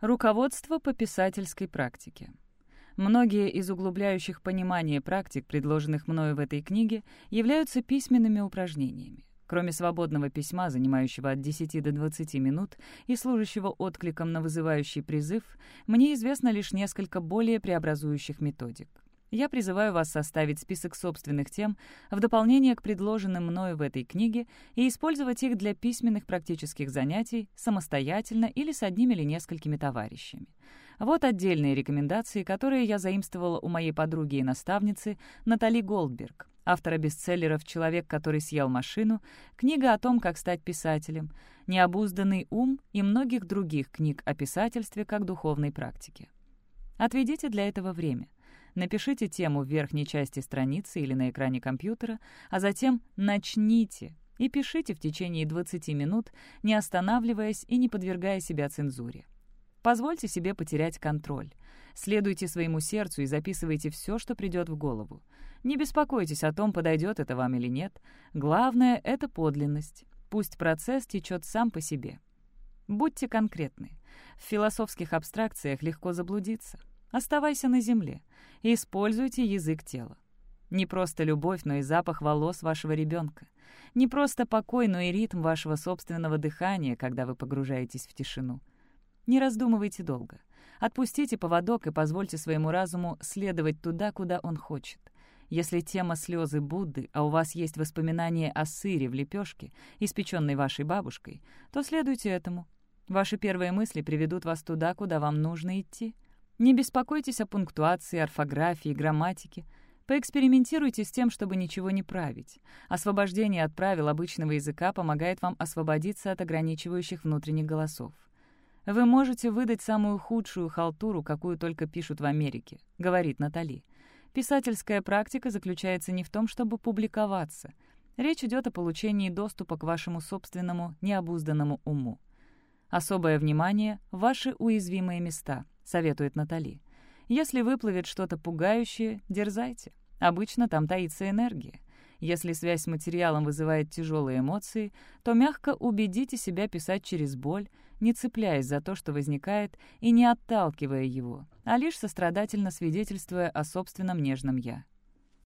Руководство по писательской практике. Многие из углубляющих понимание практик, предложенных мною в этой книге, являются письменными упражнениями. Кроме свободного письма, занимающего от 10 до 20 минут и служащего откликом на вызывающий призыв, мне известно лишь несколько более преобразующих методик. Я призываю вас составить список собственных тем в дополнение к предложенным мною в этой книге и использовать их для письменных практических занятий самостоятельно или с одним или несколькими товарищами. Вот отдельные рекомендации, которые я заимствовала у моей подруги и наставницы Натали Голдберг, автора бестселлеров «Человек, который съел машину», книга о том, как стать писателем, «Необузданный ум» и многих других книг о писательстве как духовной практике. Отведите для этого время — Напишите тему в верхней части страницы или на экране компьютера, а затем начните и пишите в течение 20 минут, не останавливаясь и не подвергая себя цензуре. Позвольте себе потерять контроль. Следуйте своему сердцу и записывайте все, что придет в голову. Не беспокойтесь о том, подойдет это вам или нет. Главное — это подлинность. Пусть процесс течет сам по себе. Будьте конкретны. В философских абстракциях легко заблудиться. Оставайся на земле и используйте язык тела. Не просто любовь, но и запах волос вашего ребенка. Не просто покой, но и ритм вашего собственного дыхания, когда вы погружаетесь в тишину. Не раздумывайте долго. Отпустите поводок и позвольте своему разуму следовать туда, куда он хочет. Если тема слезы Будды, а у вас есть воспоминания о сыре в лепешке, испеченной вашей бабушкой, то следуйте этому. Ваши первые мысли приведут вас туда, куда вам нужно идти — не беспокойтесь о пунктуации, орфографии, грамматике. Поэкспериментируйте с тем, чтобы ничего не править. Освобождение от правил обычного языка помогает вам освободиться от ограничивающих внутренних голосов. «Вы можете выдать самую худшую халтуру, какую только пишут в Америке», — говорит Натали. «Писательская практика заключается не в том, чтобы публиковаться. Речь идет о получении доступа к вашему собственному необузданному уму. Особое внимание — ваши уязвимые места — советует Натали. «Если выплывет что-то пугающее, дерзайте. Обычно там таится энергия. Если связь с материалом вызывает тяжелые эмоции, то мягко убедите себя писать через боль, не цепляясь за то, что возникает, и не отталкивая его, а лишь сострадательно свидетельствуя о собственном нежном «я».